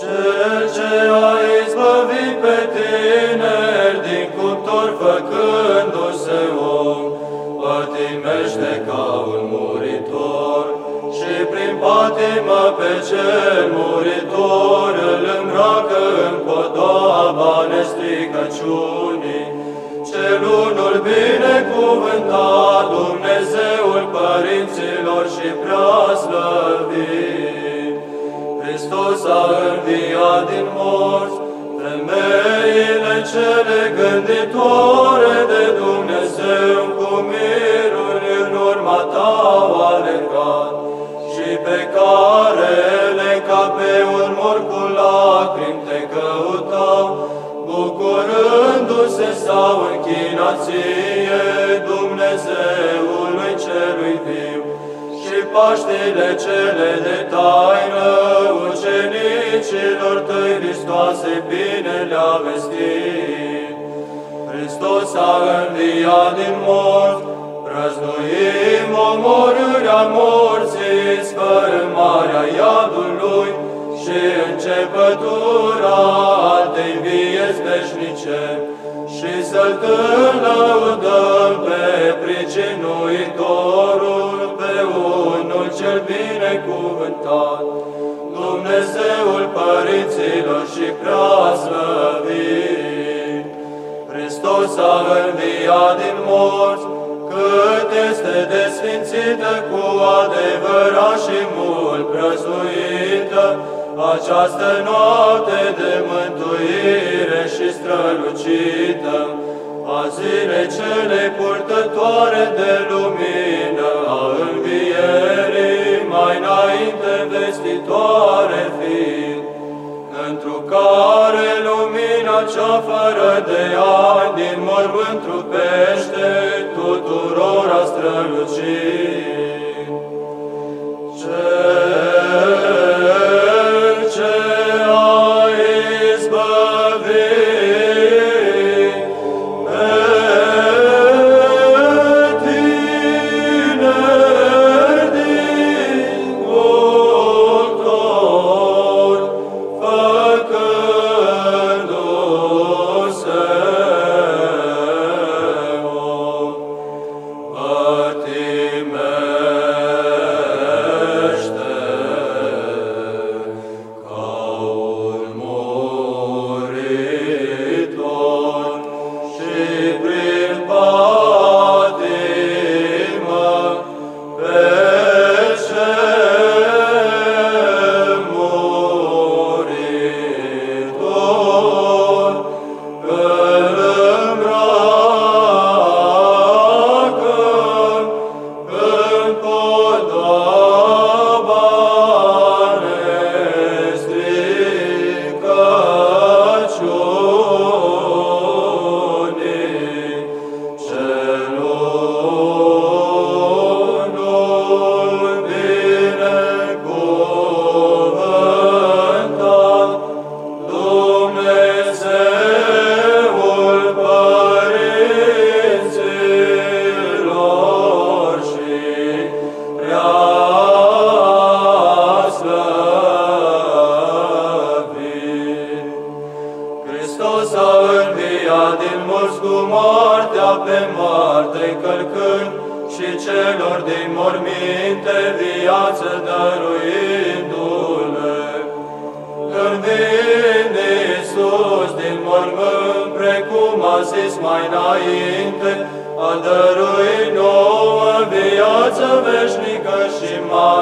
Cel ce a izbăvit pe tineri din cuptor făcându-se om, pătimește ca un muritor și prin patimă pe cel muritor îl îmbracă în podoaba nestricăciunii. Cel unul binecuvântat, Dumnezeul părinților și prea Hristos a înviat din morți, femeile cele gânditoare de Dumnezeu cu miruri în urma ta au alergat și pe care le ca pe un mor cu lacrimi te căutau, bucurându-se sau închinat ție Dumnezeului celui viu. Și Paștile cele de taină ucenicilor tăi Hristoase bine le-a vestit. Hristos a înviat din morți, Răznuim omorârea morții, sfărâmarea iadului și începătura altei vieți veșnice și să-L lăudăm pe pricinuitorul, Dumnezeul părinților și preaslăvit. Hristos a înviat din morți, cât este desfințită cu adevărat și mult prăzuită, această noapte de mântuire și strălucită, a zile cele purtătoare de lumină, a învierii mai înainte vestitoare cea fără de ani din mormânt trupește tuturora strălucit. Cel înviat din morți cu moartea pe moarte călcând și celor din morminte viață dăruindu-le. Când vine Iisus din mormânt, precum a zis mai înainte, a dăruit nouă viață veșnică și mare mie.